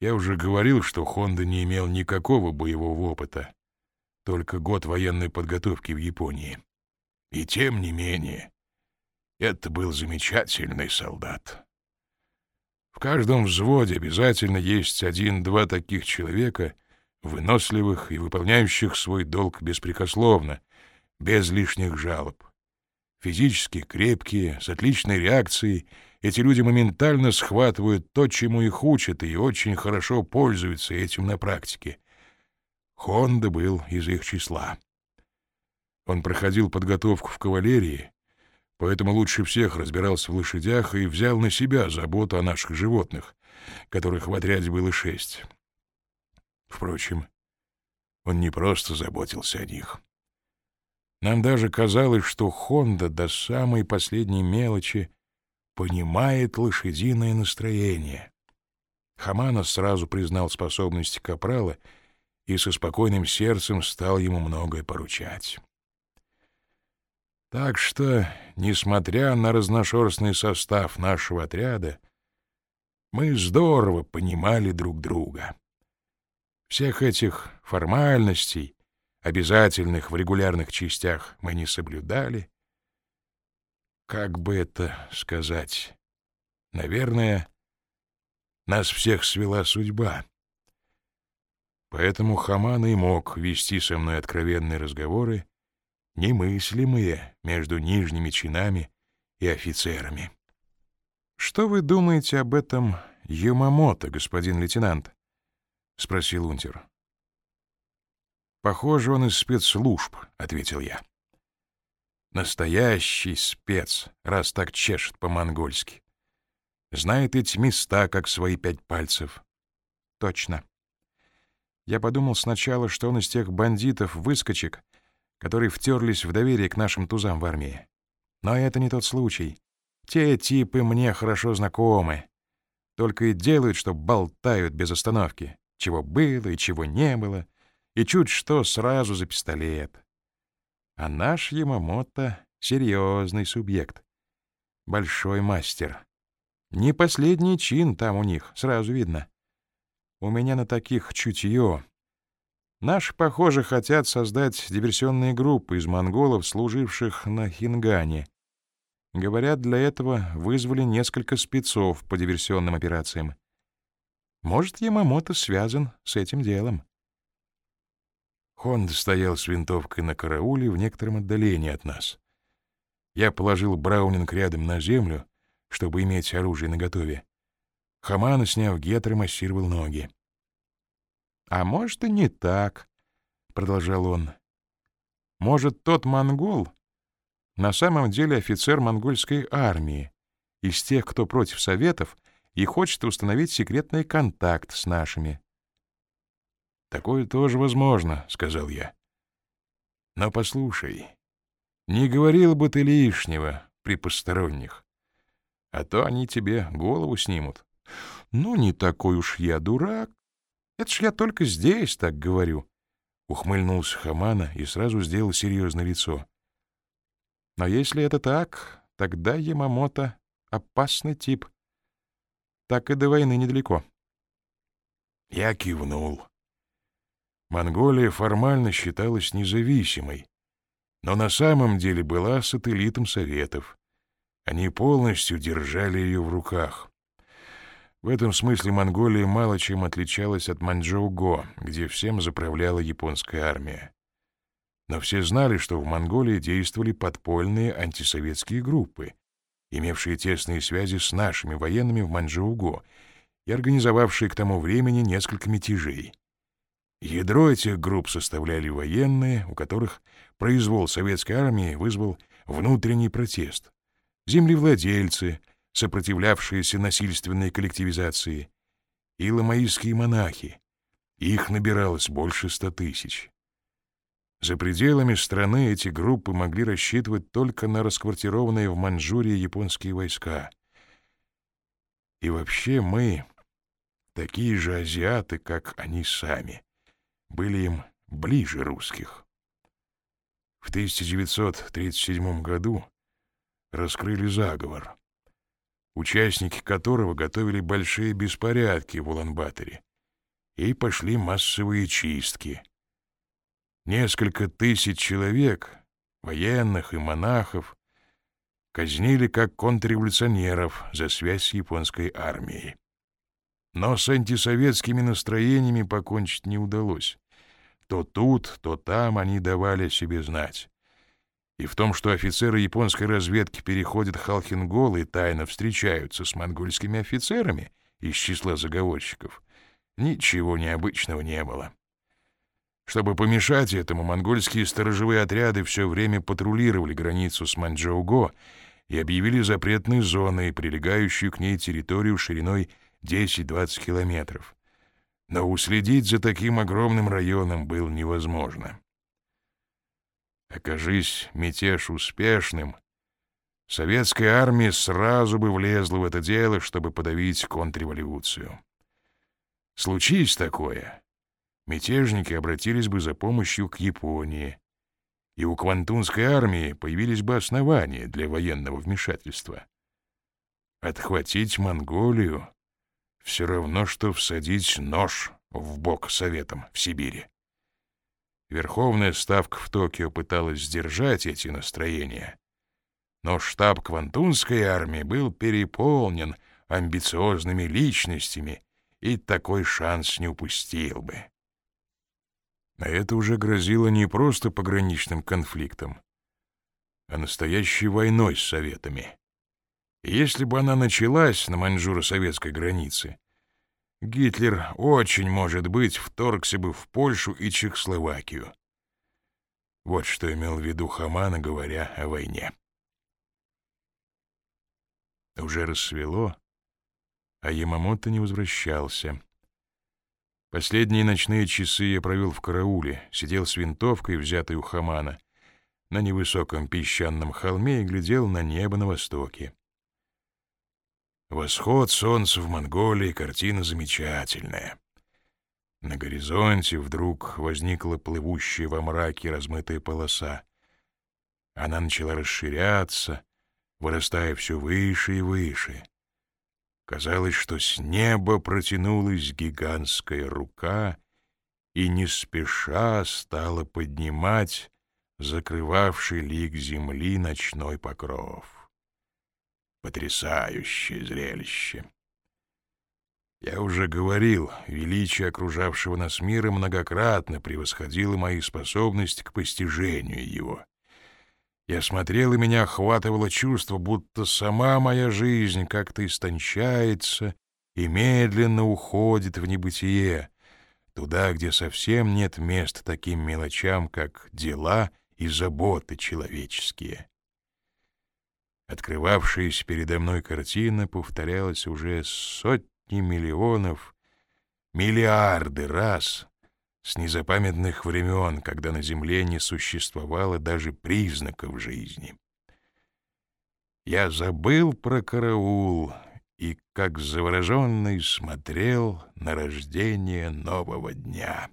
Я уже говорил, что Хонда не имел никакого боевого опыта, только год военной подготовки в Японии. И тем не менее, это был замечательный солдат. В каждом взводе обязательно есть один-два таких человека, выносливых и выполняющих свой долг беспрекословно, без лишних жалоб. Физически крепкие, с отличной реакцией, эти люди моментально схватывают то, чему их учат, и очень хорошо пользуются этим на практике. Хонда был из их числа. Он проходил подготовку в кавалерии, поэтому лучше всех разбирался в лошадях и взял на себя заботу о наших животных, которых в отряде было шесть. Впрочем, он не просто заботился о них. Нам даже казалось, что Хонда до самой последней мелочи понимает лошадиное настроение. Хамана сразу признал способности капрала и со спокойным сердцем стал ему многое поручать. Так что, несмотря на разношерстный состав нашего отряда, мы здорово понимали друг друга. Всех этих формальностей, обязательных в регулярных частях, мы не соблюдали. Как бы это сказать? Наверное, нас всех свела судьба. Поэтому Хаман и мог вести со мной откровенные разговоры, немыслимые между нижними чинами и офицерами. «Что вы думаете об этом Юмамото, господин лейтенант?» — спросил унтер. «Похоже, он из спецслужб», — ответил я. «Настоящий спец, раз так чешет по-монгольски. Знает эти места, как свои пять пальцев». «Точно». Я подумал сначала, что он из тех бандитов-выскочек, которые втерлись в доверие к нашим тузам в армии. Но это не тот случай. Те типы мне хорошо знакомы. Только и делают, что болтают без остановки. Чего было и чего не было. И чуть что сразу за пистолет. А наш Ямамото — серьезный субъект. Большой мастер. Не последний чин там у них, сразу видно. У меня на таких чутье, Наши, похоже, хотят создать диверсионные группы из монголов, служивших на Хингане. Говорят, для этого вызвали несколько спецов по диверсионным операциям. Может, Ямамото связан с этим делом. Хонд стоял с винтовкой на карауле в некотором отдалении от нас. Я положил Браунинг рядом на землю, чтобы иметь оружие наготове. Хамана, сняв гетры, массировал ноги. «А может, и не так», — продолжал он. «Может, тот монгол на самом деле офицер монгольской армии, из тех, кто против Советов и хочет установить секретный контакт с нашими». «Такое тоже возможно», — сказал я. «Но послушай, не говорил бы ты лишнего при посторонних, а то они тебе голову снимут». «Ну, не такой уж я дурак», это ж я только здесь так говорю. Ухмыльнулся Хамана и сразу сделал серьезное лицо. Но если это так, тогда Ямамото — опасный тип. Так и до войны недалеко. Я кивнул. Монголия формально считалась независимой, но на самом деле была сателлитом Советов. Они полностью держали ее в руках. В этом смысле Монголия мало чем отличалась от Манчжоу-Го, где всем заправляла японская армия. Но все знали, что в Монголии действовали подпольные антисоветские группы, имевшие тесные связи с нашими военными в Манчжоу-Го и организовавшие к тому времени несколько мятежей. Ядро этих групп составляли военные, у которых произвол советской армии вызвал внутренний протест, землевладельцы — сопротивлявшиеся насильственной коллективизации, и ламаистские монахи. Их набиралось больше ста тысяч. За пределами страны эти группы могли рассчитывать только на расквартированные в Маньчжурии японские войска. И вообще мы, такие же азиаты, как они сами, были им ближе русских. В 1937 году раскрыли заговор участники которого готовили большие беспорядки в Улан-Баторе и пошли массовые чистки. Несколько тысяч человек, военных и монахов, казнили как контрреволюционеров за связь с японской армией. Но с антисоветскими настроениями покончить не удалось. То тут, то там они давали себе знать. И в том, что офицеры японской разведки переходят Халхингол и тайно встречаются с монгольскими офицерами из числа заговорщиков, ничего необычного не было. Чтобы помешать этому, монгольские сторожевые отряды все время патрулировали границу с Манчжоуго и объявили запретной зоной, прилегающую к ней территорию шириной 10-20 километров. Но уследить за таким огромным районом было невозможно. Окажись мятеж успешным, советская армия сразу бы влезла в это дело, чтобы подавить контрреволюцию. Случись такое, мятежники обратились бы за помощью к Японии, и у Квантунской армии появились бы основания для военного вмешательства. Отхватить Монголию — все равно, что всадить нож в бок Советам в Сибири. Верховная ставка в Токио пыталась сдержать эти настроения, но штаб Квантунской армии был переполнен амбициозными личностями и такой шанс не упустил бы. А это уже грозило не просто пограничным конфликтом, а настоящей войной с Советами. Если бы она началась на маньчжуро-советской границе, Гитлер очень, может быть, вторгся бы в Польшу и Чехословакию. Вот что имел в виду Хамана, говоря о войне. Уже рассвело, а Ямамото не возвращался. Последние ночные часы я провел в карауле, сидел с винтовкой, взятой у Хамана, на невысоком песчаном холме и глядел на небо на востоке. Восход солнца в Монголии — картина замечательная. На горизонте вдруг возникла плывущая во мраке размытая полоса. Она начала расширяться, вырастая все выше и выше. Казалось, что с неба протянулась гигантская рука и не спеша стала поднимать закрывавший лик земли ночной покров. Потрясающее зрелище! Я уже говорил, величие окружавшего нас мира многократно превосходило мои способности к постижению его. Я смотрел, и меня охватывало чувство, будто сама моя жизнь как-то истончается и медленно уходит в небытие, туда, где совсем нет места таким мелочам, как дела и заботы человеческие. Открывавшаяся передо мной картина повторялась уже сотни миллионов, миллиарды раз, с незапамятных времен, когда на земле не существовало даже признаков жизни. Я забыл про караул и, как завороженный, смотрел на рождение нового дня.